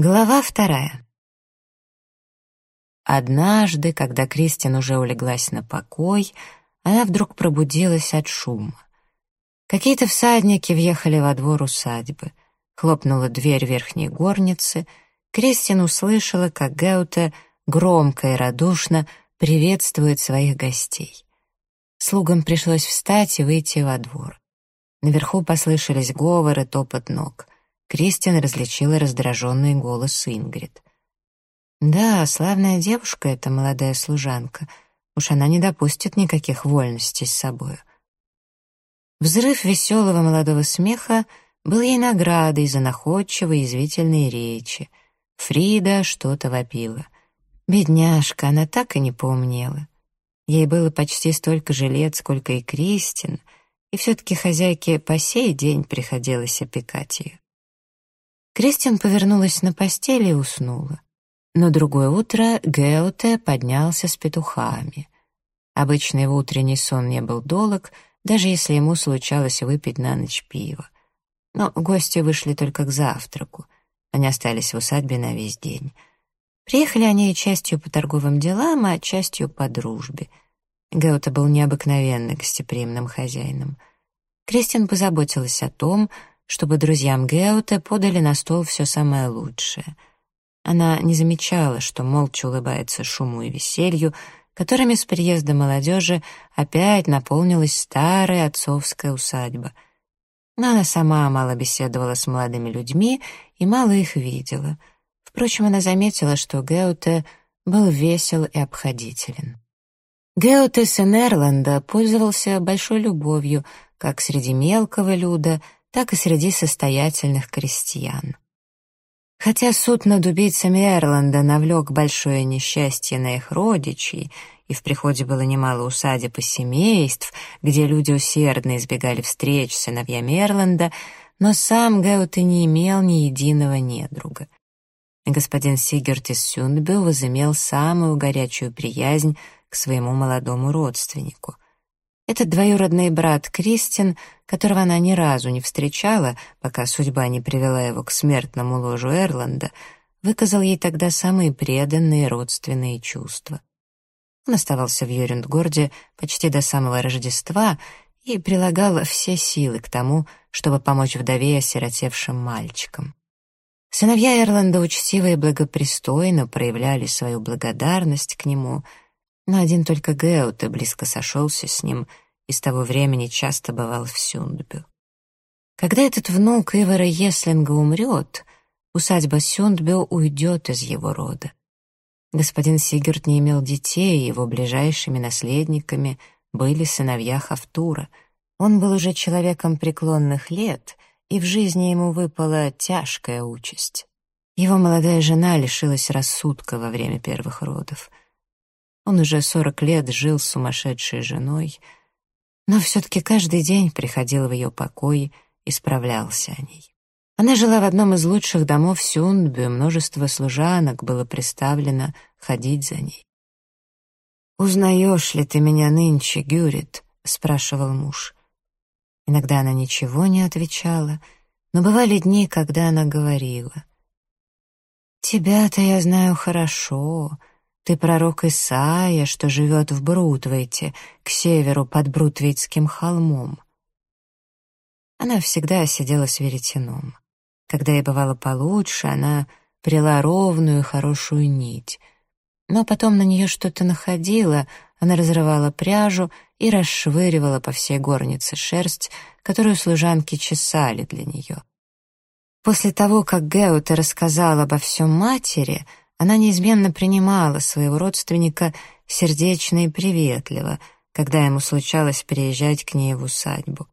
Глава вторая. Однажды, когда Кристин уже улеглась на покой, она вдруг пробудилась от шума. Какие-то всадники въехали во двор усадьбы. Хлопнула дверь верхней горницы. Кристин услышала, как Геуте громко и радушно приветствует своих гостей. Слугам пришлось встать и выйти во двор. Наверху послышались говоры, топот ног — Кристин различила раздраженный голос Ингрид. «Да, славная девушка эта молодая служанка. Уж она не допустит никаких вольностей с собою». Взрыв веселого молодого смеха был ей наградой за находчивые извительные речи. Фрида что-то вопила. Бедняжка, она так и не поумнела. Ей было почти столько же лет, сколько и Кристин, и все-таки хозяйке по сей день приходилось опекать ее. Кристин повернулась на постели и уснула. Но другое утро Геоте поднялся с петухами. Обычно его утренний сон не был долг, даже если ему случалось выпить на ночь пиво. Но гости вышли только к завтраку. Они остались в усадьбе на весь день. Приехали они частью по торговым делам, а частью по дружбе. Геота был необыкновенно гостеприимным хозяином. Кристин позаботилась о том, чтобы друзьям Геуте подали на стол все самое лучшее. Она не замечала, что молча улыбается шуму и веселью, которыми с приезда молодежи опять наполнилась старая отцовская усадьба. Но она сама мало беседовала с молодыми людьми и мало их видела. Впрочем, она заметила, что Геуте был весел и обходителен. Геуте Сенерланда пользовался большой любовью как среди мелкого люда — так и среди состоятельных крестьян. Хотя суд над убийцами Эрланда навлек большое несчастье на их родичей, и в приходе было немало усадеб и семейств, где люди усердно избегали встреч с сыновьями Эрланда, но сам Геут и не имел ни единого недруга. Господин Сигерт из Сюндбю возымел самую горячую приязнь к своему молодому родственнику — этот двоюродный брат Кристин, которого она ни разу не встречала, пока судьба не привела его к смертному ложу Эрланда, выказал ей тогда самые преданные родственные чувства. Он оставался в Юрюндгорде почти до самого Рождества и прилагал все силы к тому, чтобы помочь вдове осиротевшим мальчикам. Сыновья Эрланда учтиво и благопристойно проявляли свою благодарность к нему — но один только Геуте близко сошелся с ним и с того времени часто бывал в Сюндбю. Когда этот внук Ивара Еслинга умрет, усадьба Сюндбю уйдет из его рода. Господин Сигерт не имел детей, его ближайшими наследниками были сыновья Хафтура. Он был уже человеком преклонных лет, и в жизни ему выпала тяжкая участь. Его молодая жена лишилась рассудка во время первых родов — он уже сорок лет жил с сумасшедшей женой, но все-таки каждый день приходил в ее покой и справлялся о ней. Она жила в одном из лучших домов Сюндбю, множество служанок было представлено ходить за ней. «Узнаешь ли ты меня нынче, Гюрит?» — спрашивал муж. Иногда она ничего не отвечала, но бывали дни, когда она говорила. «Тебя-то я знаю хорошо, ты пророк Исаия, что живет в Брутвейте, к северу под Брутвейтским холмом. Она всегда сидела с веретеном. Когда ей бывало получше, она прила ровную хорошую нить. Но потом на нее что-то находило, она разрывала пряжу и расшвыривала по всей горнице шерсть, которую служанки чесали для нее. После того, как Геута рассказала обо всем матери, она неизменно принимала своего родственника сердечно и приветливо, когда ему случалось приезжать к ней в усадьбу.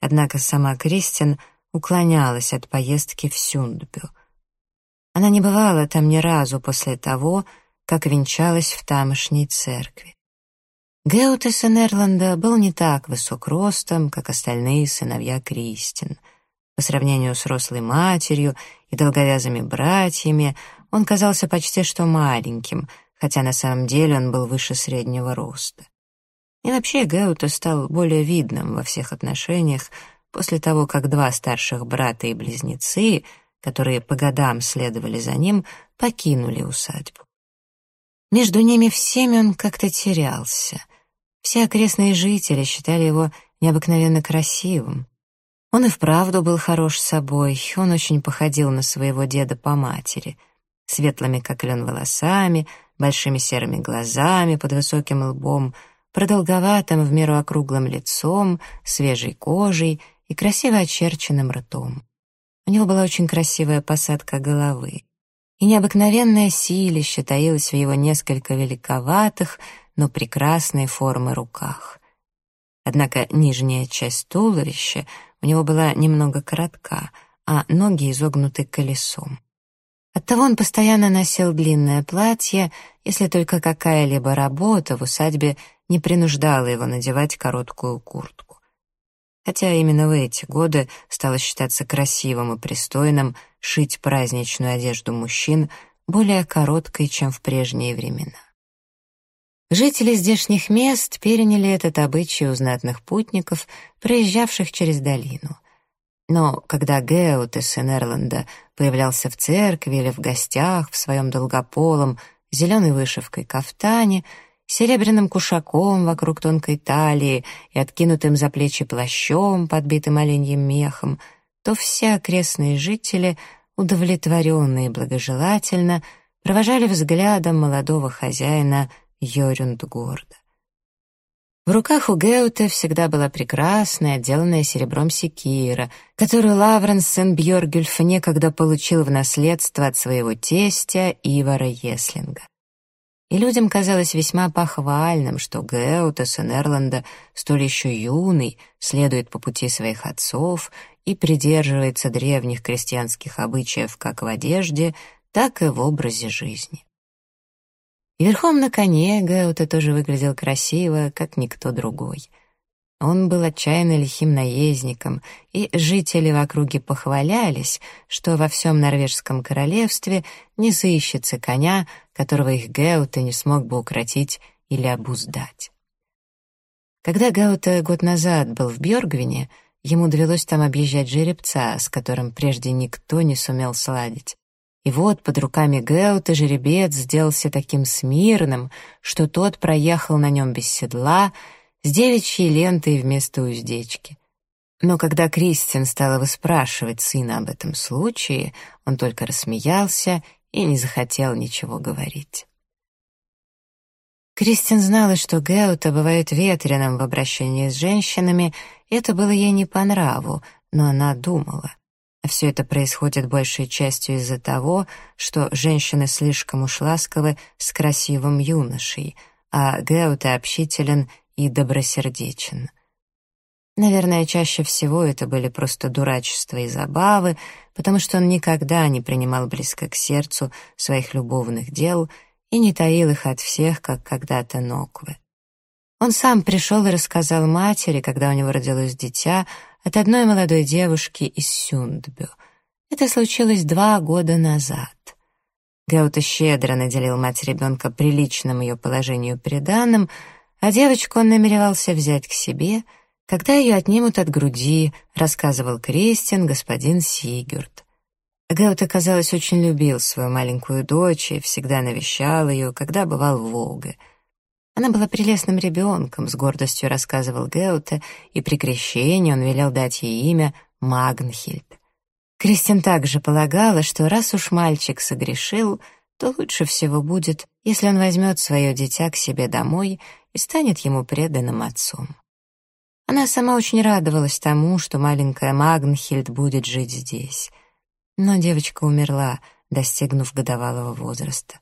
Однако сама Кристин уклонялась от поездки в Сюндбю. Она не бывала там ни разу после того, как венчалась в тамошней церкви. Геутес Эрланда был не так высок ростом, как остальные сыновья Кристин. По сравнению с рослой матерью и долговязыми братьями, он казался почти что маленьким, хотя на самом деле он был выше среднего роста. И вообще Геута стал более видным во всех отношениях после того, как два старших брата и близнецы, которые по годам следовали за ним, покинули усадьбу. Между ними всеми он как-то терялся. Все окрестные жители считали его необыкновенно красивым. Он и вправду был хорош собой, он очень походил на своего деда по матери, светлыми, как лен, волосами, большими серыми глазами под высоким лбом, продолговатым в меру округлым лицом, свежей кожей и красиво очерченным ртом. У него была очень красивая посадка головы, и необыкновенное силище таилось в его несколько великоватых, но прекрасной формы руках. Однако нижняя часть туловища у него была немного коротка, а ноги изогнуты колесом. Оттого он постоянно носил длинное платье, если только какая-либо работа в усадьбе не принуждала его надевать короткую куртку. Хотя именно в эти годы стало считаться красивым и пристойным шить праздничную одежду мужчин более короткой, чем в прежние времена. Жители здешних мест переняли этот обычай у знатных путников, проезжавших через долину. Но когда Геут из Сенерланда появлялся в церкви или в гостях в своем долгополом, зеленой вышивкой кафтане, серебряным кушаком вокруг тонкой талии и откинутым за плечи плащом, подбитым оленьим мехом, то все окрестные жители, удовлетворенные и благожелательно, провожали взглядом молодого хозяина Йорюндгорда. В руках у Геута всегда была прекрасная, отделанная серебром секира, которую Лавренсен Бьоргюльф некогда получил в наследство от своего тестя Ивара Еслинга. И людям казалось весьма похвальным, что Геута Сенерланда, столь еще юный, следует по пути своих отцов и придерживается древних крестьянских обычаев как в одежде, так и в образе жизни. Верхом на коне Гаута тоже выглядел красиво, как никто другой. Он был отчаянно лихим наездником, и жители в округе похвалялись, что во всем норвежском королевстве не сыщется коня, которого их Гаута не смог бы укротить или обуздать. Когда Гаута год назад был в Бьоргвине, ему довелось там объезжать жеребца, с которым прежде никто не сумел сладить. И вот под руками Геута жеребец сделался таким смирным, что тот проехал на нем без седла, с девичьей лентой вместо уздечки. Но когда Кристин стала выспрашивать сына об этом случае, он только рассмеялся и не захотел ничего говорить. Кристин знала, что Геута бывает ветреным в обращении с женщинами, это было ей не по нраву, но она думала. Все это происходит большей частью из-за того, что женщины слишком уж ласковы с красивым юношей, а Геут общителен и добросердечен. Наверное, чаще всего это были просто дурачества и забавы, потому что он никогда не принимал близко к сердцу своих любовных дел и не таил их от всех, как когда-то Ноквы. Он сам пришел и рассказал матери, когда у него родилось дитя, от одной молодой девушки из Сюндбю. Это случилось два года назад. Гаута щедро наделил мать ребенка приличным ее положению приданным, а девочку он намеревался взять к себе, когда ее отнимут от груди, рассказывал Кристин господин Сигюрд. Гаута, казалось, очень любил свою маленькую дочь и всегда навещал ее, когда бывал в Волге — она была прелестным ребенком, с гордостью рассказывал Геуте, и при крещении он велел дать ей имя Магнхильд. Кристин также полагала, что раз уж мальчик согрешил, то лучше всего будет, если он возьмет свое дитя к себе домой и станет ему преданным отцом. Она сама очень радовалась тому, что маленькая Магнхильд будет жить здесь. Но девочка умерла, достигнув годовалого возраста.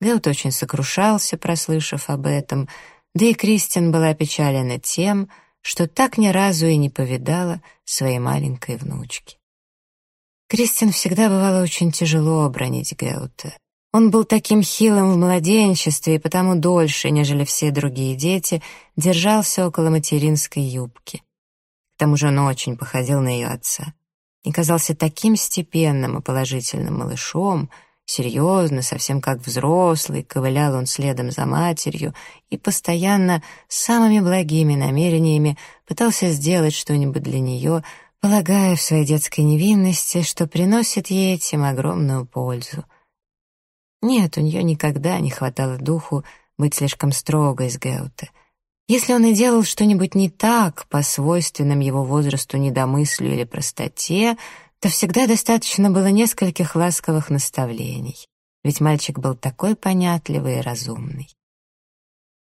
Гелт очень сокрушался, прослышав об этом, да и Кристин была опечалена тем, что так ни разу и не повидала своей маленькой внучки. Кристин всегда бывало очень тяжело обронить Геута. Он был таким хилым в младенчестве и потому дольше, нежели все другие дети, держался около материнской юбки. К тому же он очень походил на ее отца и казался таким степенным и положительным малышом — Серьезно, совсем как взрослый, ковылял он следом за матерью и постоянно, самыми благими намерениями, пытался сделать что-нибудь для нее, полагая в своей детской невинности, что приносит ей этим огромную пользу. Нет, у нее никогда не хватало духу быть слишком строгой с Геуте. Если он и делал что-нибудь не так, по свойственным его возрасту недомыслию или простоте, то всегда достаточно было нескольких ласковых наставлений, ведь мальчик был такой понятливый и разумный.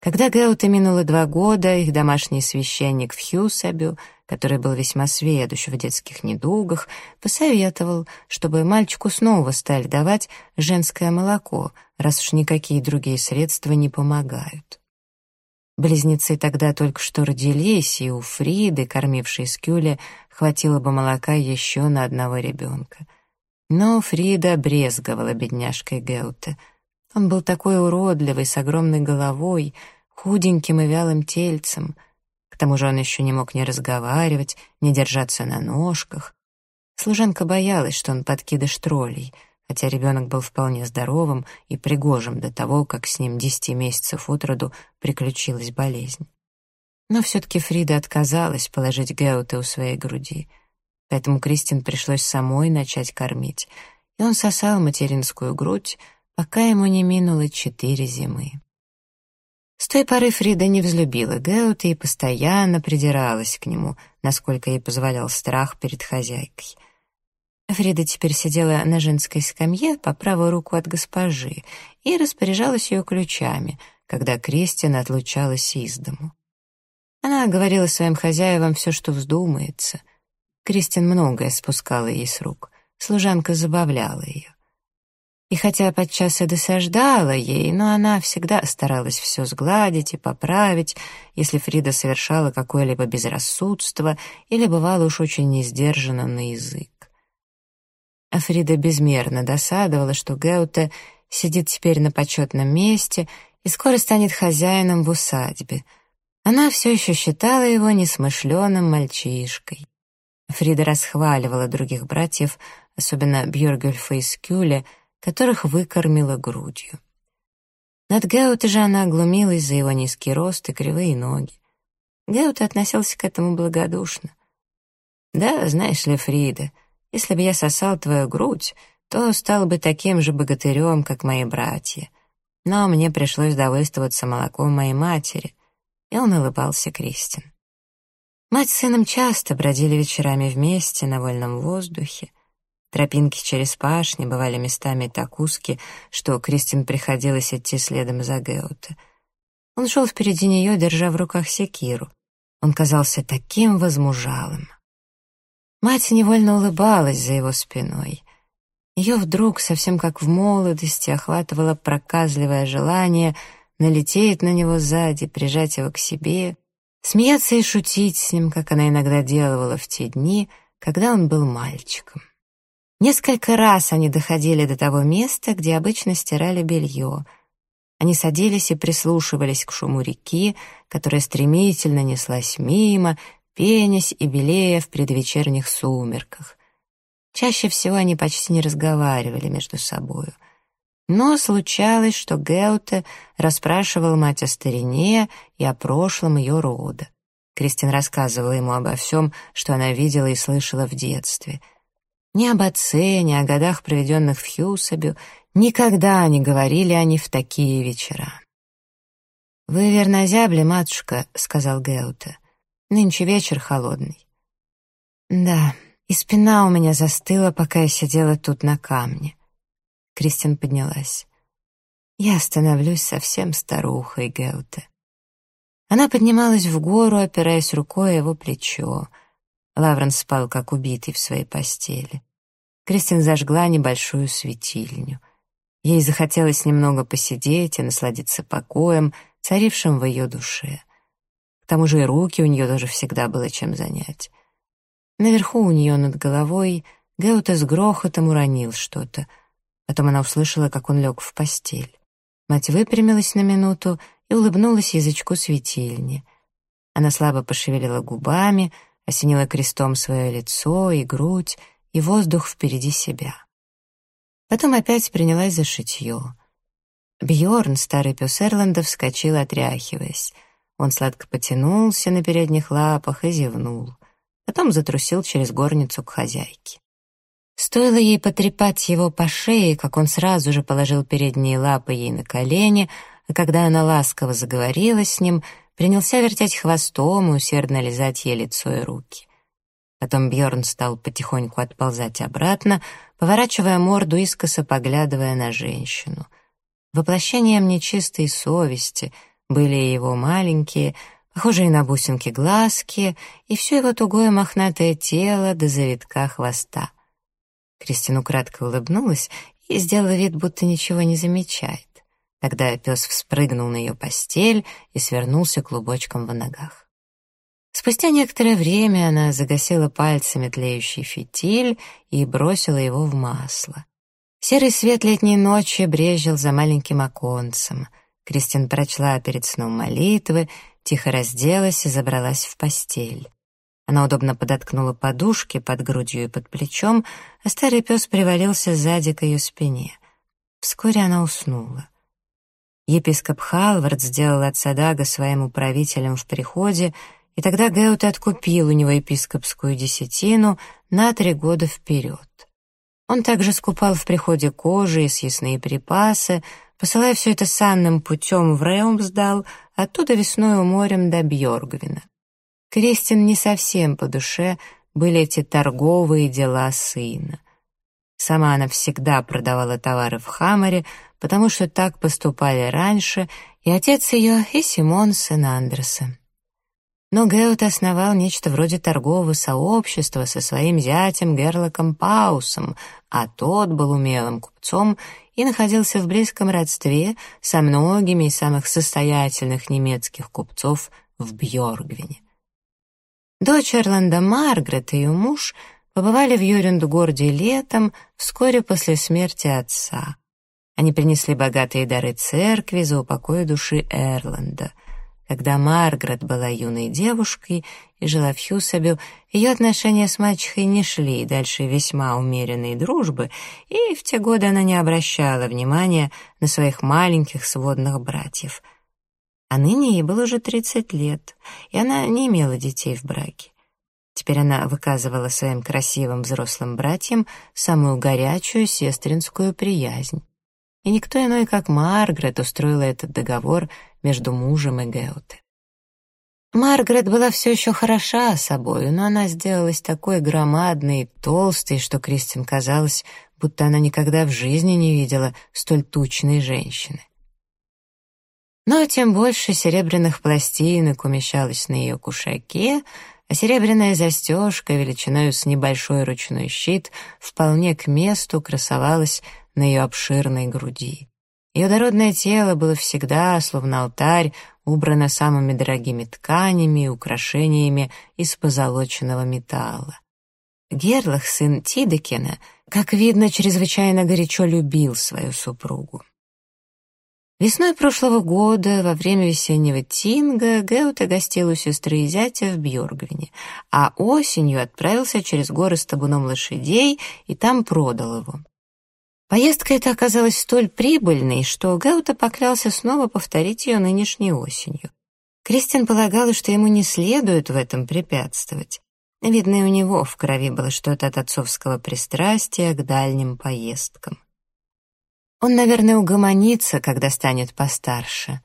Когда Геуте минуло два года, их домашний священник в Хьюсабю, который был весьма сведущ в детских недугах, посоветовал, чтобы мальчику снова стали давать женское молоко, раз уж никакие другие средства не помогают. Близнецы тогда только что родились, и у Фриды, кормившей Скюле, хватило бы молока еще на одного ребенка. Но Фрида брезговала бедняжкой Геуте. Он был такой уродливый, с огромной головой, худеньким и вялым тельцем. К тому же он еще не мог ни разговаривать, ни держаться на ножках. Служанка боялась, что он подкидыш троллей, хотя ребенок был вполне здоровым и пригожим до того, как с ним десяти месяцев от роду приключилась болезнь. Но все-таки Фрида отказалась положить Геуте у своей груди, поэтому Кристин пришлось самой начать кормить, и он сосал материнскую грудь, пока ему не минуло четыре зимы. С той поры Фрида не взлюбила Геута и постоянно придиралась к нему, насколько ей позволял страх перед хозяйкой. Фрида теперь сидела на женской скамье по правую руку от госпожи и распоряжалась ее ключами, когда Кристина отлучалась из дому. Она говорила своим хозяевам все, что вздумается. Кристин многое спускала ей с рук, служанка забавляла ее. И хотя подчас и досаждала ей, но она всегда старалась все сгладить и поправить, если Фрида совершала какое-либо безрассудство или бывала уж очень несдержанно на язык. А Фрида безмерно досадовала, что Геуте сидит теперь на почетном месте и скоро станет хозяином в усадьбе. Она все еще считала его несмышленым мальчишкой. Фрида расхваливала других братьев, особенно Бьоргюльфа и Скюля, которых выкормила грудью. Над Геута же она глумилась за его низкий рост и кривые ноги. Геут относился к этому благодушно. «Да, знаешь ли, Фрида, если бы я сосал твою грудь, то стал бы таким же богатырем, как мои братья. Но мне пришлось довольствоваться молоком моей матери». И он улыбался Кристин. Мать с сыном часто бродили вечерами вместе на вольном воздухе, Тропинки через пашни бывали местами так узкие, что Кристин приходилось идти следом за Геуте. Он шел впереди нее, держа в руках секиру. Он казался таким возмужалым. Мать невольно улыбалась за его спиной. Ее вдруг, совсем как в молодости, охватывало проказливое желание налететь на него сзади, прижать его к себе, смеяться и шутить с ним, как она иногда делала в те дни, когда он был мальчиком. Несколько раз они доходили до того места, где обычно стирали белье. Они садились и прислушивались к шуму реки, которая стремительно неслась мимо, пенясь и белея в предвечерних сумерках. Чаще всего они почти не разговаривали между собою. Но случалось, что Геуте расспрашивал мать о старине и о прошлом ее рода. Кристин рассказывала ему обо всем, что она видела и слышала в детстве — ни об отце, ни о годах, проведенных в Хьюсабю, никогда не говорили они в такие вечера. «Вы верно зябли, матушка», — сказал Геута. «Нынче вечер холодный». «Да, и спина у меня застыла, пока я сидела тут на камне». Кристин поднялась. «Я становлюсь совсем старухой, Геуте». Она поднималась в гору, опираясь рукой о его плечо. Лаврен спал, как убитый в своей постели. Кристин зажгла небольшую светильню. Ей захотелось немного посидеть и насладиться покоем, царившим в ее душе. К тому же и руки у нее тоже всегда было чем занять. Наверху у нее над головой Геута с грохотом уронил что-то. Потом она услышала, как он лег в постель. Мать выпрямилась на минуту и улыбнулась язычку светильни. Она слабо пошевелила губами, осенила крестом свое лицо и грудь, и воздух впереди себя. Потом опять принялась за шитье. Бьорн, старый пес Эрланда, вскочил, отряхиваясь. Он сладко потянулся на передних лапах и зевнул. потом затрусил через горницу к хозяйке. Стоило ей потрепать его по шее, как он сразу же положил передние лапы ей на колени, а когда она ласково заговорила с ним, принялся вертеть хвостом и усердно лизать ей лицо и руки. Потом Бьорн стал потихоньку отползать обратно, поворачивая морду искоса, поглядывая на женщину. Воплощением нечистой совести были его маленькие, похожие на бусинки глазки, и все его тугое мохнатое тело до завитка хвоста. Кристина кратко улыбнулась и сделала вид, будто ничего не замечает. Тогда пес вспрыгнул на ее постель и свернулся клубочком в ногах. Спустя некоторое время она загасила пальцами тлеющий фитиль и бросила его в масло. Серый свет летней ночи брежил за маленьким оконцем. Кристин прочла перед сном молитвы, тихо разделась и забралась в постель. Она удобно подоткнула подушки под грудью и под плечом, а старый пес привалился сзади к ее спине. Вскоре она уснула. Епископ Халвард сделал отца Дага своим управителем в приходе и тогда Геут откупил у него епископскую десятину на три года вперед. Он также скупал в приходе кожи и съестные припасы, посылая все это санным путем в Реумсдал, оттуда весною морем до Бьоргвина. Кристин не совсем по душе были эти торговые дела сына. Сама она всегда продавала товары в Хамаре, потому что так поступали раньше и отец ее, и Симон, сын Андерса. Но Геут основал нечто вроде торгового сообщества со своим зятем Герлоком Паусом, а тот был умелым купцом и находился в близком родстве со многими из самых состоятельных немецких купцов в Бьоргвине. Дочь Эрланда Маргарет и ее муж побывали в Юриндгорде летом, вскоре после смерти отца. Они принесли богатые дары церкви за упокой души Эрланда — когда Маргарет была юной девушкой и жила в Хьюсабю, ее отношения с мачехой не шли дальше весьма умеренной дружбы, и в те годы она не обращала внимания на своих маленьких сводных братьев. А ныне ей было уже 30 лет, и она не имела детей в браке. Теперь она выказывала своим красивым взрослым братьям самую горячую сестринскую приязнь. И никто иной, как Маргарет, устроила этот договор между мужем и Геуте. Маргарет была все еще хороша собою, но она сделалась такой громадной и толстой, что Кристин казалось, будто она никогда в жизни не видела столь тучной женщины. Но тем больше серебряных пластинок умещалось на ее кушаке, а серебряная застежка величиной с небольшой ручной щит вполне к месту красовалась на ее обширной груди. Ее дородное тело было всегда, словно алтарь, убрано самыми дорогими тканями и украшениями из позолоченного металла. Герлах, сын Тидекена, как видно, чрезвычайно горячо любил свою супругу. Весной прошлого года, во время весеннего тинга, Геута гостил у сестры и зятя в Бьоргвине, а осенью отправился через горы с табуном лошадей и там продал его. Поездка эта оказалась столь прибыльной, что Гаута поклялся снова повторить ее нынешней осенью. Кристин полагала, что ему не следует в этом препятствовать. Видно, и у него в крови было что-то от отцовского пристрастия к дальним поездкам. Он, наверное, угомонится, когда станет постарше —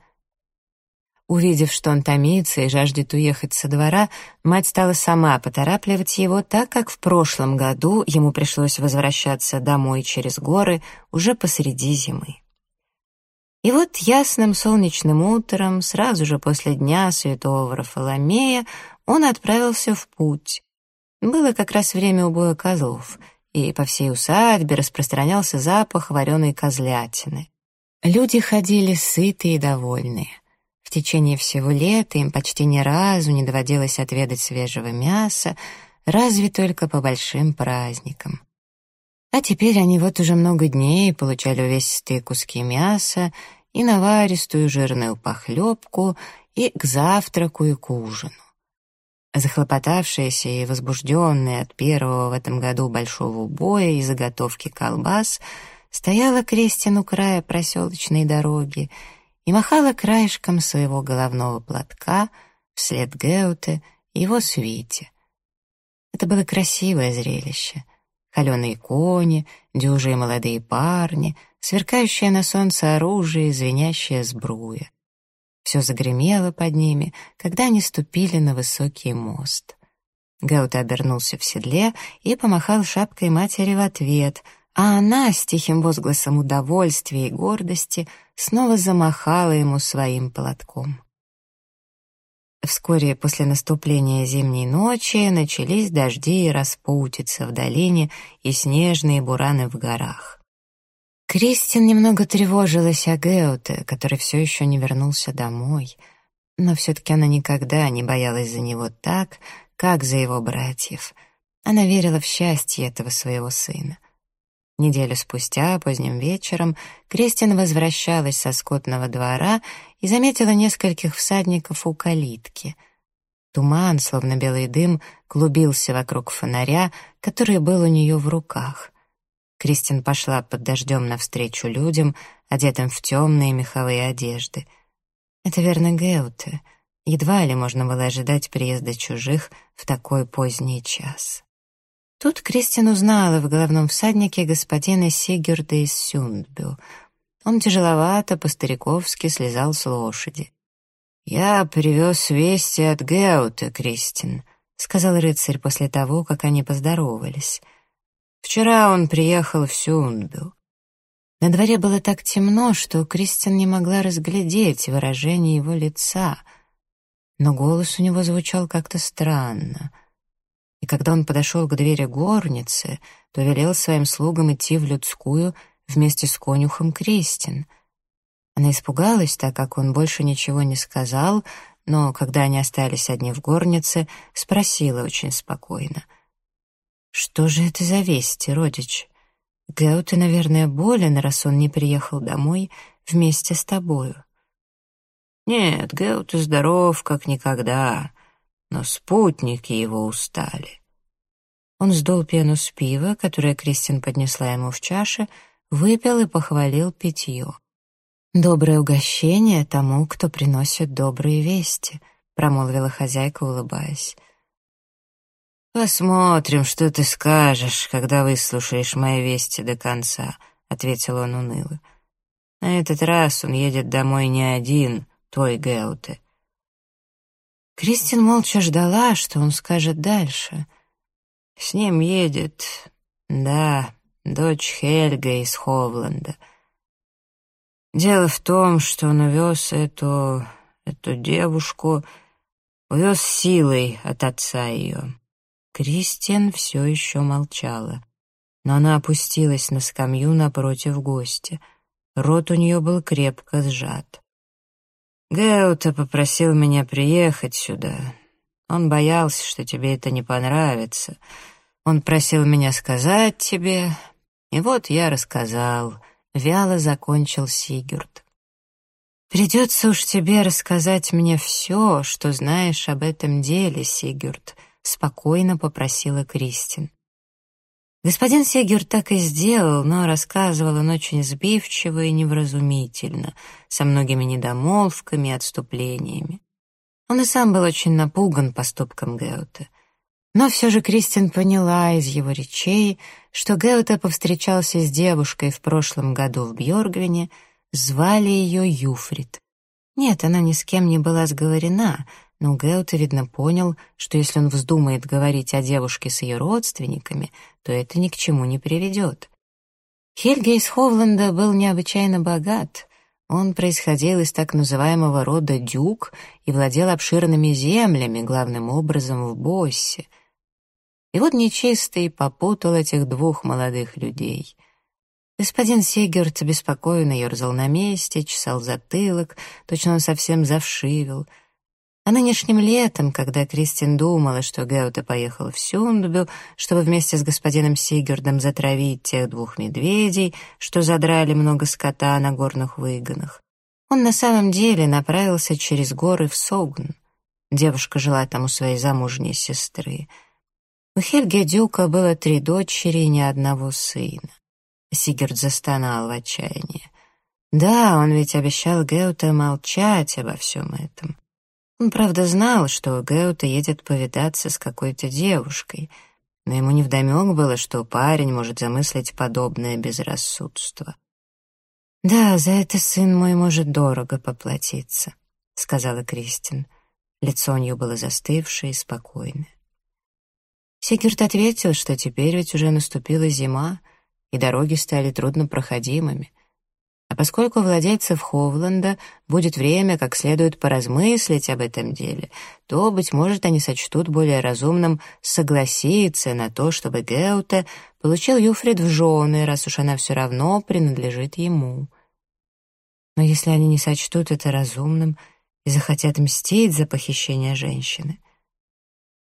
Увидев, что он томится и жаждет уехать со двора, мать стала сама поторапливать его, так как в прошлом году ему пришлось возвращаться домой через горы уже посреди зимы. И вот ясным солнечным утром, сразу же после дня святого Варфоломея, он отправился в путь. Было как раз время убоя козлов, и по всей усадьбе распространялся запах вареной козлятины. Люди ходили сытые и довольные. В течение всего лета им почти ни разу не доводилось отведать свежего мяса, разве только по большим праздникам. А теперь они вот уже много дней получали увесистые куски мяса и наваристую жирную похлебку и к завтраку, и к ужину. Захлопотавшиеся и возбужденные от первого в этом году большого боя и заготовки колбас стояла Кристин края проселочной дороги и махала краешком своего головного платка вслед Геуте и его свите. Это было красивое зрелище. Холеные кони, дюжие молодые парни, сверкающее на солнце оружие и звенящая сбруя. Все загремело под ними, когда они ступили на высокий мост. Гаут обернулся в седле и помахал шапкой матери в ответ, а она с тихим возгласом удовольствия и гордости снова замахала ему своим платком. Вскоре после наступления зимней ночи начались дожди и распутица в долине и снежные бураны в горах. Кристин немного тревожилась о Геуте, который все еще не вернулся домой, но все-таки она никогда не боялась за него так, как за его братьев. Она верила в счастье этого своего сына. Неделю спустя, поздним вечером, Кристин возвращалась со скотного двора и заметила нескольких всадников у калитки. Туман, словно белый дым, клубился вокруг фонаря, который был у нее в руках. Кристин пошла под дождем навстречу людям, одетым в темные меховые одежды. Это верно Геуте. Едва ли можно было ожидать приезда чужих в такой поздний час. Тут Кристин узнала в головном всаднике господина Сигерда из Сюндбю. Он тяжеловато, по-стариковски слезал с лошади. «Я привез вести от Геута, Кристин», — сказал рыцарь после того, как они поздоровались. «Вчера он приехал в Сюндбю». На дворе было так темно, что Кристин не могла разглядеть выражение его лица, но голос у него звучал как-то странно — и когда он подошел к двери горницы, то велел своим слугам идти в людскую вместе с конюхом Кристин. Она испугалась, так как он больше ничего не сказал, но, когда они остались одни в горнице, спросила очень спокойно. «Что же это за вести, родич? Гео, ты, наверное, болен, раз он не приехал домой вместе с тобою». «Нет, Гео, ты здоров, как никогда», но спутники его устали. Он сдул пену с пива, которое Кристин поднесла ему в чаше, выпил и похвалил питье. «Доброе угощение тому, кто приносит добрые вести», — промолвила хозяйка, улыбаясь. «Посмотрим, что ты скажешь, когда выслушаешь мои вести до конца», — ответил он уныло. «На этот раз он едет домой не один, твой Геуте. Кристин молча ждала, что он скажет дальше. С ним едет, да, дочь Хельга из Ховланда. Дело в том, что он увез эту, эту девушку, увез силой от отца ее. Кристин все еще молчала, но она опустилась на скамью напротив гостя. Рот у нее был крепко сжат. Геута попросил меня приехать сюда. Он боялся, что тебе это не понравится. Он просил меня сказать тебе, и вот я рассказал. Вяло закончил Сигурд. «Придется уж тебе рассказать мне все, что знаешь об этом деле, Сигурд», — спокойно попросила Кристин. Господин Сегер так и сделал, но рассказывал он очень сбивчиво и невразумительно, со многими недомолвками и отступлениями. Он и сам был очень напуган поступком Геута. Но все же Кристин поняла из его речей, что Геута повстречался с девушкой в прошлом году в Бьоргвине, звали ее Юфрид. Нет, она ни с кем не была сговорена, но Геуте, видно, понял, что если он вздумает говорить о девушке с ее родственниками, то это ни к чему не приведет. Хельге из Ховланда был необычайно богат. Он происходил из так называемого рода дюк и владел обширными землями, главным образом в Боссе. И вот нечистый попутал этих двух молодых людей. Господин Сигерт беспокойно ерзал на месте, чесал затылок, точно он совсем завшивел — а нынешним летом, когда Кристин думала, что Геуте поехал в Сюндбю, чтобы вместе с господином Сигердом затравить тех двух медведей, что задрали много скота на горных выгонах, он на самом деле направился через горы в Согн. Девушка жила там у своей замужней сестры. У Хельги Дюка было три дочери и ни одного сына. Сигерд застонал в отчаянии. Да, он ведь обещал Геуте молчать обо всем этом. Он, правда, знал, что Геута едет повидаться с какой-то девушкой, но ему невдомек было, что парень может замыслить подобное безрассудство. «Да, за это сын мой может дорого поплатиться», — сказала Кристин. Лицо у нее было застывшее и спокойное. Сигурд ответил, что теперь ведь уже наступила зима, и дороги стали труднопроходимыми. А поскольку владельцев Ховланда будет время как следует поразмыслить об этом деле, то, быть может, они сочтут более разумным согласиться на то, чтобы Геуте получил Юфрид в жены, раз уж она все равно принадлежит ему. Но если они не сочтут это разумным и захотят мстить за похищение женщины —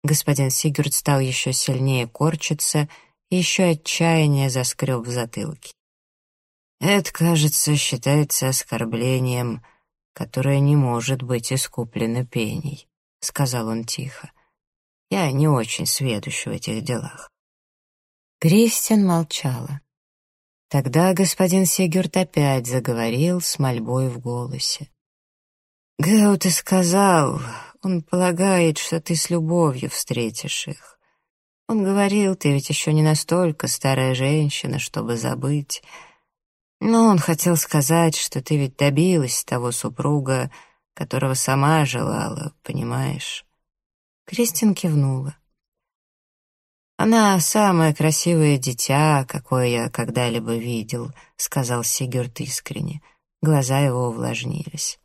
Господин Сигурд стал еще сильнее корчиться и еще отчаяние заскреб в затылке. «Это, кажется, считается оскорблением, которое не может быть искуплено пеней», — сказал он тихо. «Я не очень сведущ в этих делах». Кристиан молчала. Тогда господин Сигурд опять заговорил с мольбой в голосе. «Геут сказал, он полагает, что ты с любовью встретишь их. Он говорил, ты ведь еще не настолько старая женщина, чтобы забыть. Но он хотел сказать, что ты ведь добилась того супруга, которого сама желала, понимаешь?» Кристин кивнула. «Она самое красивое дитя, какое я когда-либо видел», — сказал Сигурд искренне. Глаза его увлажнились.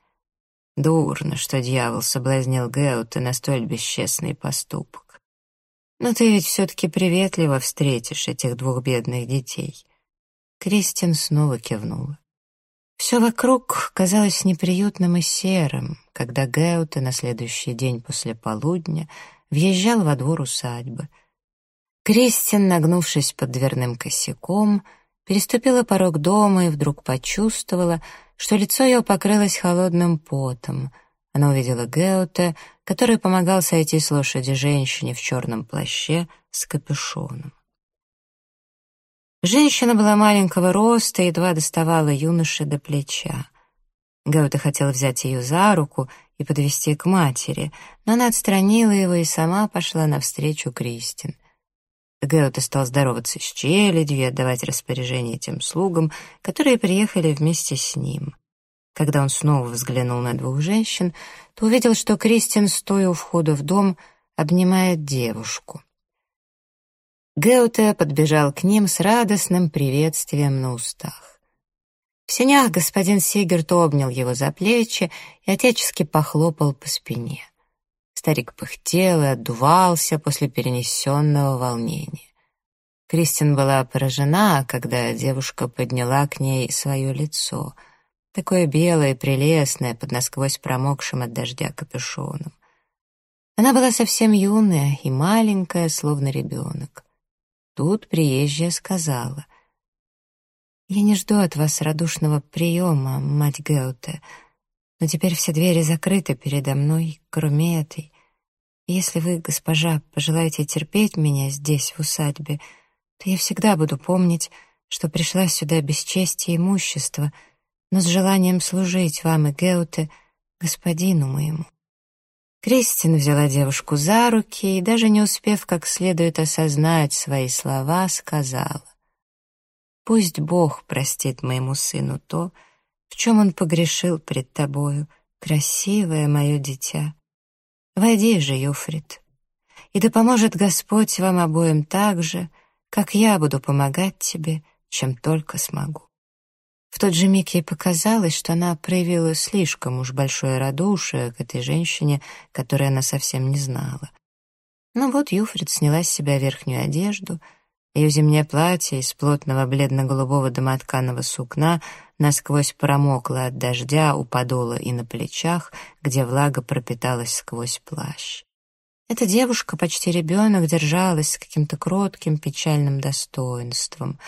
Дурно, что дьявол соблазнил Геута на столь бесчестный поступок. Но ты ведь все-таки приветливо встретишь этих двух бедных детей. Кристин снова кивнула. Все вокруг казалось неприютным и серым, когда Геута на следующий день после полудня въезжал во двор усадьбы. Кристин, нагнувшись под дверным косяком, переступила порог дома и вдруг почувствовала, что лицо ее покрылось холодным потом. Она увидела Геута, который помогал сойти с лошади женщине в черном плаще с капюшоном. Женщина была маленького роста и едва доставала юноше до плеча. Гаута хотел взять ее за руку и подвести к матери, но она отстранила его и сама пошла навстречу Кристин. Геута стал здороваться с челядью и отдавать распоряжение тем слугам, которые приехали вместе с ним. Когда он снова взглянул на двух женщин, то увидел, что Кристин, стоя у входа в дом, обнимает девушку. Геуте подбежал к ним с радостным приветствием на устах. В сенях господин Сигерт обнял его за плечи и отечески похлопал по спине. Старик пыхтел и отдувался после перенесенного волнения. Кристин была поражена, когда девушка подняла к ней свое лицо, такое белое и прелестное, под насквозь промокшим от дождя капюшоном. Она была совсем юная и маленькая, словно ребенок. Тут приезжая сказала, «Я не жду от вас радушного приема, мать Геуте, но теперь все двери закрыты передо мной, кроме этой. Если вы, госпожа, пожелаете терпеть меня здесь, в усадьбе, то я всегда буду помнить, что пришла сюда без чести и имущества, но с желанием служить вам и Геуте, господину моему». Кристин взяла девушку за руки и, даже не успев как следует осознать свои слова, сказала, «Пусть Бог простит моему сыну то, в чем он погрешил пред тобою, красивое мое дитя. Войди же, Юфрид, и да поможет Господь вам обоим так же, как я буду помогать тебе, чем только смогу». В тот же миг ей показалось, что она проявила слишком уж большое радушие к этой женщине, которой она совсем не знала. Но вот Юфрид сняла с себя верхнюю одежду — ее зимнее платье из плотного бледно-голубого домотканого сукна насквозь промокло от дождя у подола и на плечах, где влага пропиталась сквозь плащ. Эта девушка, почти ребенок, держалась с каким-то кротким печальным достоинством.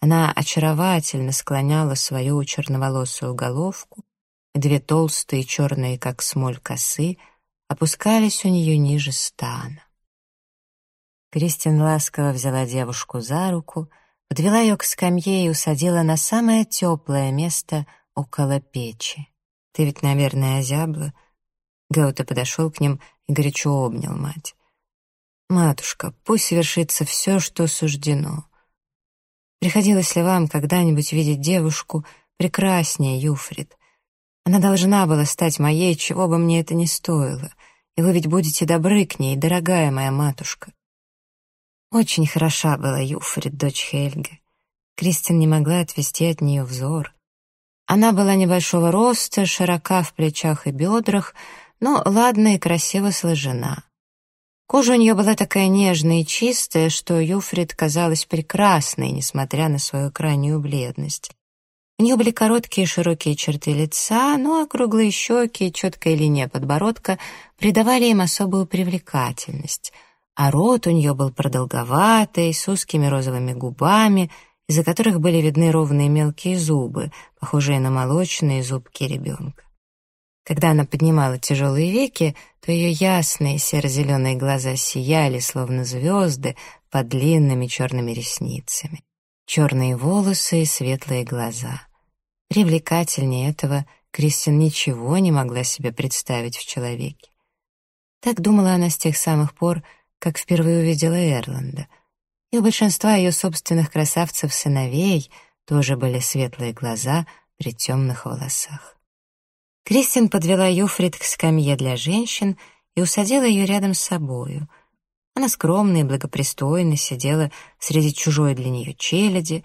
Она очаровательно склоняла свою черноволосую головку, две толстые черные, как смоль, косы опускались у нее ниже стана. Кристин ласково взяла девушку за руку, подвела ее к скамье и усадила на самое теплое место около печи. «Ты ведь, наверное, озябла?» Гаута подошел к ним и горячо обнял мать. «Матушка, пусть свершится все, что суждено. Приходилось ли вам когда-нибудь видеть девушку прекраснее Юфрид? Она должна была стать моей, чего бы мне это ни стоило. И вы ведь будете добры к ней, дорогая моя матушка». Очень хороша была Юфрид, дочь Хельги. Кристин не могла отвести от нее взор. Она была небольшого роста, широка в плечах и бедрах, но ладно и красиво сложена. Кожа у нее была такая нежная и чистая, что Юфрид казалась прекрасной, несмотря на свою крайнюю бледность. У нее были короткие широкие черты лица, но округлые щеки и четкая линия подбородка придавали им особую привлекательность, а рот у нее был продолговатый, с узкими розовыми губами, из-за которых были видны ровные мелкие зубы, похожие на молочные зубки ребенка. Когда она поднимала тяжелые веки, то ее ясные серо-зеленые глаза сияли, словно звезды, под длинными черными ресницами. Черные волосы и светлые глаза. Привлекательнее этого Кристин ничего не могла себе представить в человеке. Так думала она с тех самых пор, как впервые увидела Эрланда. И у большинства ее собственных красавцев-сыновей тоже были светлые глаза при темных волосах. Кристин подвела Юфрид к скамье для женщин и усадила ее рядом с собою. Она скромно и благопристойно сидела среди чужой для нее челяди,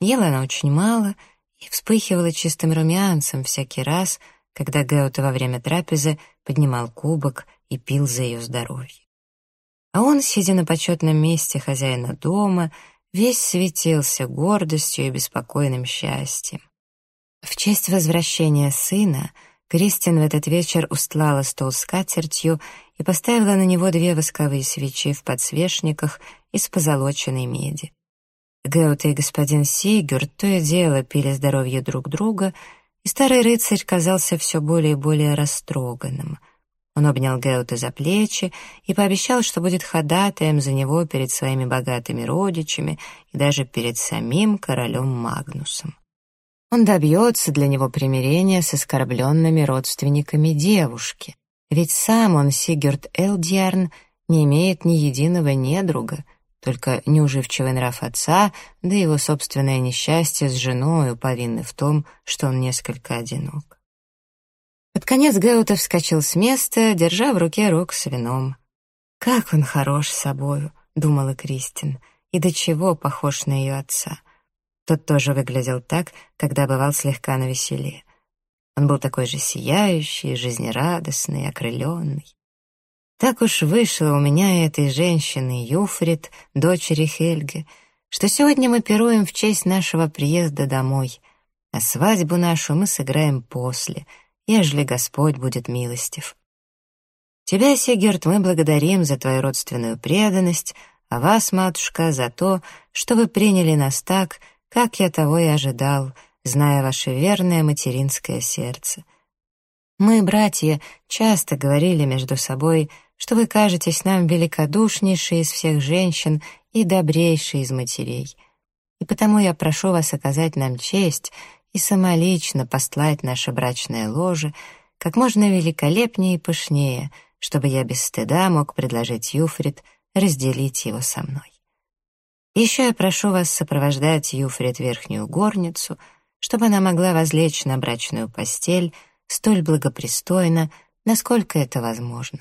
ела она очень мало и вспыхивала чистым румянцем всякий раз, когда Геота во время трапезы поднимал кубок и пил за ее здоровье. А он, сидя на почетном месте хозяина дома, весь светился гордостью и беспокойным счастьем. В честь возвращения сына — Кристин в этот вечер устлала стол скатертью и поставила на него две восковые свечи в подсвечниках из позолоченной меди. Геута и господин Сигюрд то и дело пили здоровье друг друга, и старый рыцарь казался все более и более растроганным. Он обнял Геута за плечи и пообещал, что будет ходатаем за него перед своими богатыми родичами и даже перед самим королем Магнусом. Он добьется для него примирения с оскорбленными родственниками девушки, ведь сам он, Сигурд Элдьярн, не имеет ни единого недруга, только неуживчивый нрав отца, да его собственное несчастье с женой повинны в том, что он несколько одинок. Под конец Геута вскочил с места, держа в руке рог с вином. «Как он хорош собою», — думала Кристин, — «и до чего похож на ее отца». Тот тоже выглядел так, когда бывал слегка навеселее. Он был такой же сияющий, жизнерадостный, окрыленный. Так уж вышло у меня и этой женщины, Юфрид, дочери Хельги, что сегодня мы пируем в честь нашего приезда домой, а свадьбу нашу мы сыграем после, ежели Господь будет милостив. Тебя, Сигерт, мы благодарим за твою родственную преданность, а вас, матушка, за то, что вы приняли нас так, как я того и ожидал, зная ваше верное материнское сердце. Мы, братья, часто говорили между собой, что вы кажетесь нам великодушнейшей из всех женщин и добрейшей из матерей. И потому я прошу вас оказать нам честь и самолично постлать наше брачное ложе как можно великолепнее и пышнее, чтобы я без стыда мог предложить Юфрид разделить его со мной. Еще я прошу вас сопровождать Юфрид в верхнюю горницу, чтобы она могла возлечь на брачную постель столь благопристойно, насколько это возможно.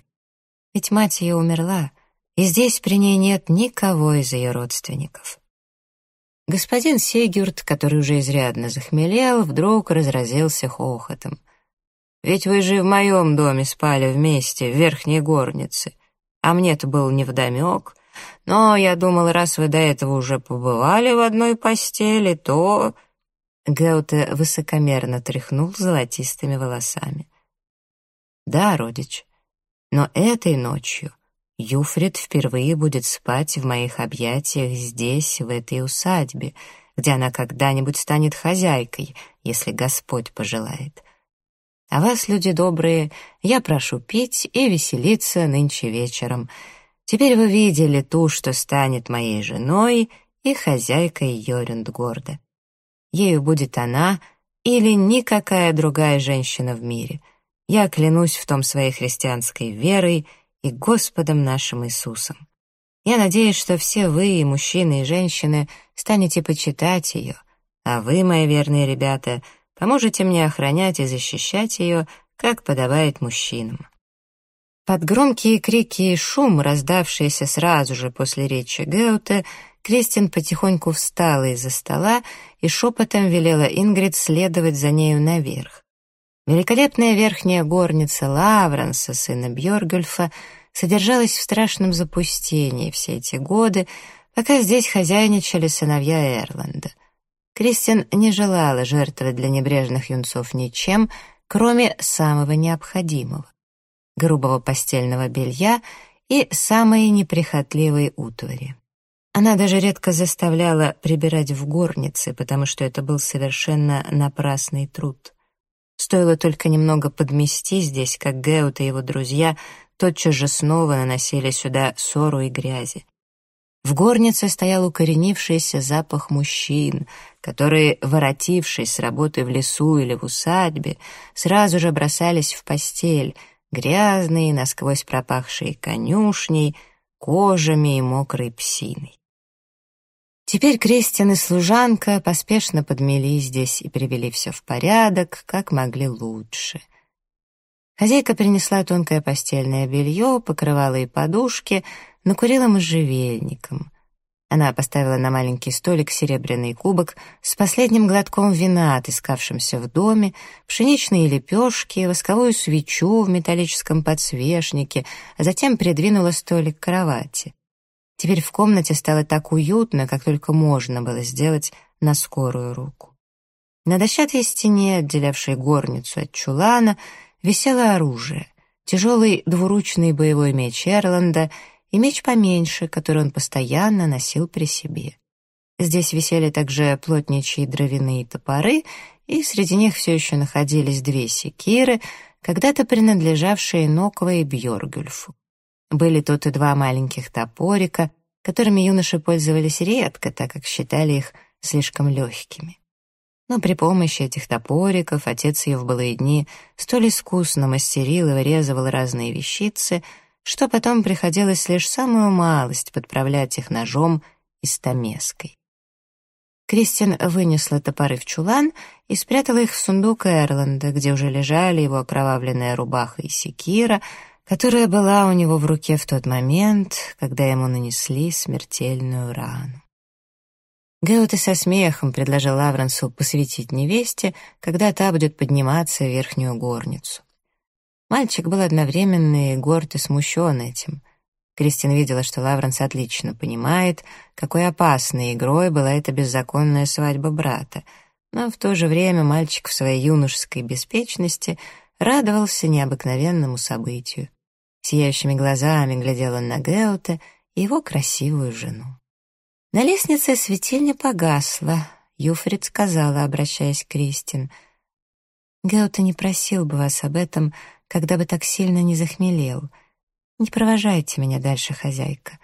Ведь мать ее умерла, и здесь при ней нет никого из ее родственников. Господин Сегюрт, который уже изрядно захмелел, вдруг разразился хохотом. «Ведь вы же в моем доме спали вместе, в верхней горнице, а мне-то был невдомек, но я думал, раз вы до этого уже побывали в одной постели, то...» Геуте высокомерно тряхнул золотистыми волосами. «Да, родич, но этой ночью Юфрид впервые будет спать в моих объятиях здесь, в этой усадьбе, где она когда-нибудь станет хозяйкой, если Господь пожелает. А вас, люди добрые, я прошу пить и веселиться нынче вечером». Теперь вы видели ту, что станет моей женой и хозяйкой Йорюндгорда. Ею будет она или никакая другая женщина в мире. Я клянусь в том своей христианской верой и Господом нашим Иисусом. Я надеюсь, что все вы, и мужчины, и женщины, станете почитать ее, а вы, мои верные ребята, поможете мне охранять и защищать ее, как подобает мужчинам. Под громкие крики и шум, раздавшиеся сразу же после речи Геуте, Кристин потихоньку встала из-за стола и шепотом велела Ингрид следовать за нею наверх. Великолепная верхняя горница Лавранса, сына Бьоргюльфа, содержалась в страшном запустении все эти годы, пока здесь хозяйничали сыновья Эрланда. Кристин не желала жертвовать для небрежных юнцов ничем, кроме самого необходимого — грубого постельного белья и самой неприхотливой утвари. Она даже редко заставляла прибирать в горнице, потому что это был совершенно напрасный труд. Стоило только немного подмести здесь, как Геут и его друзья тотчас же снова наносили сюда ссору и грязи. В горнице стоял укоренившийся запах мужчин, которые, воротившись с работы в лесу или в усадьбе, сразу же бросались в постель, грязные, насквозь пропахшие конюшней, кожами и мокрой псиной. Теперь Кристин и служанка поспешно подмели здесь и привели все в порядок, как могли лучше. Хозяйка принесла тонкое постельное белье, покрывала и подушки, накурила можжевельником. Она поставила на маленький столик серебряный кубок с последним глотком вина, отыскавшимся в доме, пшеничные лепешки, восковую свечу в металлическом подсвечнике, а затем придвинула столик к кровати. Теперь в комнате стало так уютно, как только можно было сделать на скорую руку. На дощатой стене, отделявшей горницу от чулана, висело оружие, тяжелый двуручный боевой меч Эрланда и меч поменьше, который он постоянно носил при себе. Здесь висели также плотничьи дровяные топоры, и среди них все еще находились две секиры, когда-то принадлежавшие Ноква и Бьоргюльфу. Были тут и два маленьких топорика, которыми юноши пользовались редко, так как считали их слишком легкими. Но при помощи этих топориков отец ее в былые дни столь искусно мастерил и вырезывал разные вещицы, что потом приходилось лишь самую малость подправлять их ножом и стамеской. Кристин вынесла топоры в чулан и спрятала их в сундук Эрланда, где уже лежали его окровавленная рубаха и секира, которая была у него в руке в тот момент, когда ему нанесли смертельную рану. Геуте со смехом предложил Лавренсу посвятить невесте, когда та будет подниматься в верхнюю горницу. Мальчик был одновременно и горд, и смущен этим. Кристин видела, что Лавренс отлично понимает, какой опасной игрой была эта беззаконная свадьба брата, но в то же время мальчик в своей юношеской беспечности радовался необыкновенному событию. Сияющими глазами глядел он на Геута и его красивую жену. На лестнице светильня погасла. Юфрид сказала, обращаясь к Кристин. «Геута не просил бы вас об этом, когда бы так сильно не захмелел. Не провожайте меня дальше, хозяйка.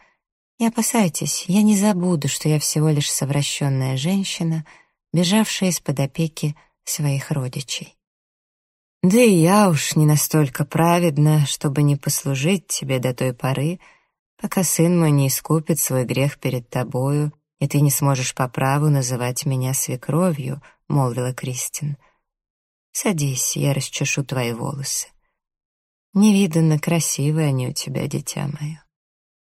Не опасайтесь, я не забуду, что я всего лишь совращенная женщина, бежавшая из-под опеки своих родичей. Да и я уж не настолько праведна, чтобы не послужить тебе до той поры, — пока сын мой не искупит свой грех перед тобою, и ты не сможешь по праву называть меня свекровью», — молвила Кристин. «Садись, я расчешу твои волосы. Невиданно красивые они у тебя, дитя мое».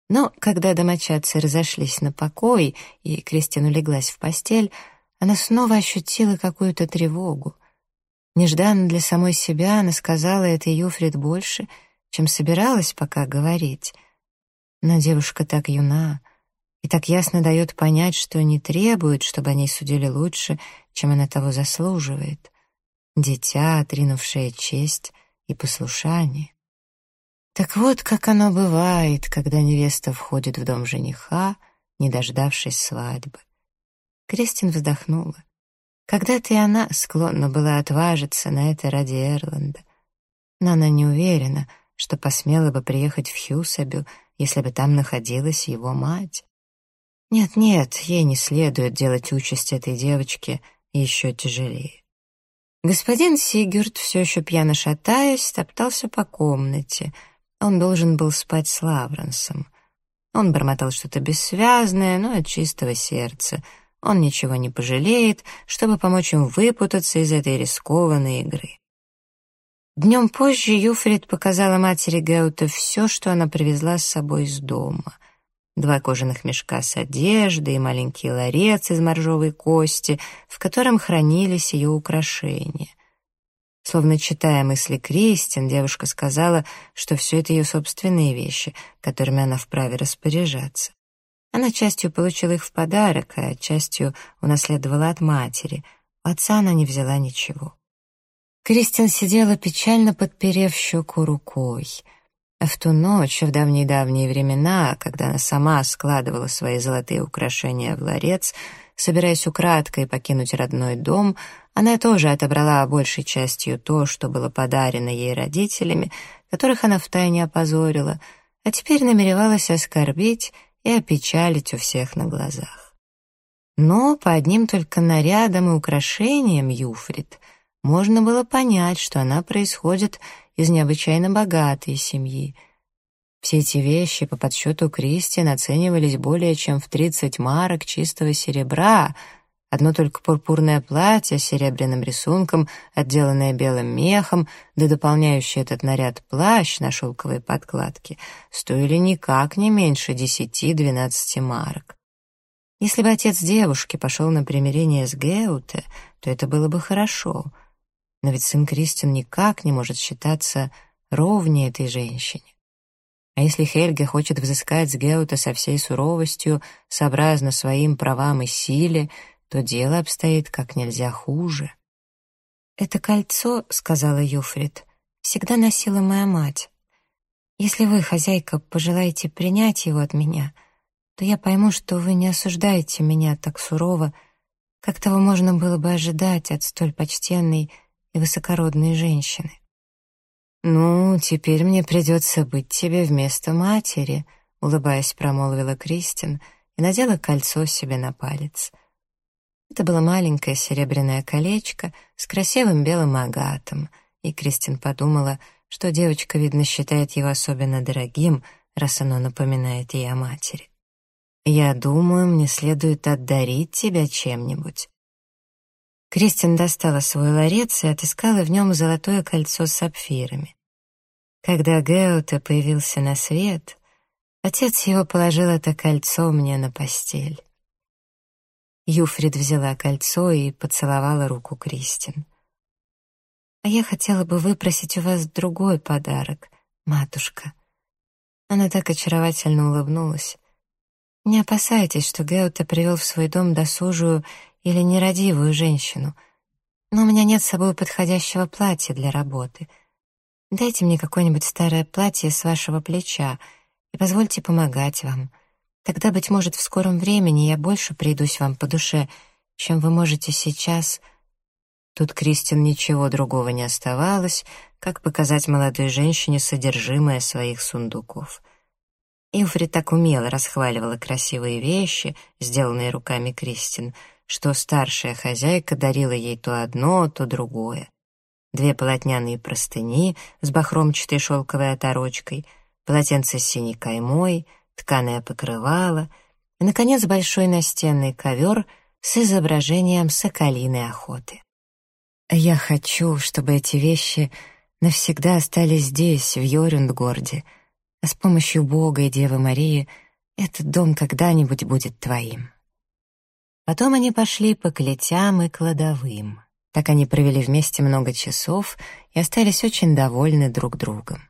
Но когда домочадцы разошлись на покой, и Кристин улеглась в постель, она снова ощутила какую-то тревогу. Нежданно для самой себя она сказала это Юфрид больше, чем собиралась пока говорить — но девушка так юна и так ясно дает понять, что не требует, чтобы о ней судили лучше, чем она того заслуживает. Дитя, отринувшее честь и послушание. Так вот, как оно бывает, когда невеста входит в дом жениха, не дождавшись свадьбы. Кристин вздохнула. Когда-то и она склонна была отважиться на это ради Эрланда. Но она не уверена, что посмела бы приехать в Хьюсабю если бы там находилась его мать. Нет-нет, ей не следует делать участь этой девочки еще тяжелее. Господин Сигюрд, все еще пьяно шатаясь, топтался по комнате. Он должен был спать с Лавренсом. Он бормотал что-то бессвязное, но от чистого сердца. Он ничего не пожалеет, чтобы помочь им выпутаться из этой рискованной игры. Днем позже Юфрид показала матери Геута все, что она привезла с собой из дома. Два кожаных мешка с одеждой и маленький ларец из моржовой кости, в котором хранились ее украшения. Словно читая мысли Кристин, девушка сказала, что все это ее собственные вещи, которыми она вправе распоряжаться. Она частью получила их в подарок, а частью унаследовала от матери. У отца она не взяла ничего. Кристин сидела печально подперев щеку рукой — в ту ночь, в давние-давние времена, когда она сама складывала свои золотые украшения в ларец, собираясь украдкой покинуть родной дом, она тоже отобрала большей частью то, что было подарено ей родителями, которых она втайне опозорила, а теперь намеревалась оскорбить и опечалить у всех на глазах. Но по одним только нарядам и украшениям Юфрид можно было понять, что она происходит из необычайно богатой семьи. Все эти вещи по подсчету Кристин оценивались более чем в 30 марок чистого серебра. Одно только пурпурное платье с серебряным рисунком, отделанное белым мехом, да дополняющий этот наряд плащ на шелковой подкладке, стоили никак не меньше 10-12 марок. Если бы отец девушки пошел на примирение с Геуте, то это было бы хорошо — но ведь сын Кристин никак не может считаться ровнее этой женщине. А если Хельге хочет взыскать с Геута со всей суровостью, сообразно своим правам и силе, то дело обстоит как нельзя хуже. «Это кольцо, — сказала Юфрид, — всегда носила моя мать. Если вы, хозяйка, пожелаете принять его от меня, то я пойму, что вы не осуждаете меня так сурово, как того можно было бы ожидать от столь почтенной и высокородные женщины. «Ну, теперь мне придется быть тебе вместо матери», — улыбаясь, промолвила Кристин и надела кольцо себе на палец. Это было маленькое серебряное колечко с красивым белым агатом, и Кристин подумала, что девочка, видно, считает его особенно дорогим, раз оно напоминает ей о матери. «Я думаю, мне следует отдарить тебя чем-нибудь. Кристин достала свой ларец и отыскала в нем золотое кольцо с сапфирами. Когда Геуте появился на свет, отец его положил это кольцо мне на постель. Юфрид взяла кольцо и поцеловала руку Кристин. «А я хотела бы выпросить у вас другой подарок, матушка». Она так очаровательно улыбнулась. «Не опасайтесь, что Геута привел в свой дом досужую или нерадивую женщину, но у меня нет с собой подходящего платья для работы. Дайте мне какое-нибудь старое платье с вашего плеча и позвольте помогать вам. Тогда, быть может, в скором времени я больше придусь вам по душе, чем вы можете сейчас». Тут Кристин ничего другого не оставалось, как показать молодой женщине содержимое своих сундуков. Илфри так умело расхваливала красивые вещи, сделанные руками Кристин — что старшая хозяйка дарила ей то одно, то другое. Две полотняные простыни с бахромчатой шелковой оторочкой, полотенце с синей каймой, тканое покрывало и, наконец, большой настенный ковер с изображением соколиной охоты. Я хочу, чтобы эти вещи навсегда остались здесь, в Йорюндгорде, а с помощью Бога и Девы Марии этот дом когда-нибудь будет твоим. Потом они пошли по клетям и кладовым. Так они провели вместе много часов и остались очень довольны друг другом.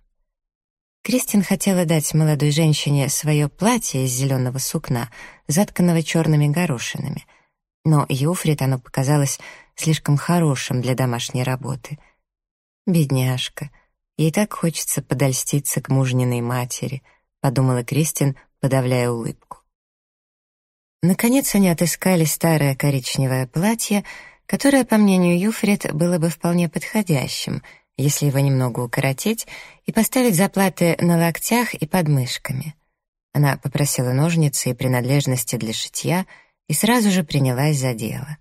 Кристин хотела дать молодой женщине свое платье из зеленого сукна, затканного черными горошинами, но Юфрид оно показалось слишком хорошим для домашней работы. Бедняжка, ей так хочется подольститься к мужниной матери, подумала Кристин, подавляя улыбку. Наконец они отыскали старое коричневое платье, которое, по мнению Юфрид, было бы вполне подходящим, если его немного укоротить и поставить заплаты на локтях и подмышками. Она попросила ножницы и принадлежности для шитья и сразу же принялась за дело.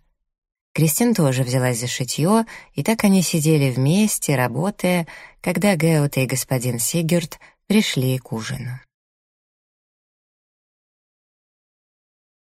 Кристин тоже взялась за шитье, и так они сидели вместе, работая, когда Геота и господин Сигерт пришли к ужину.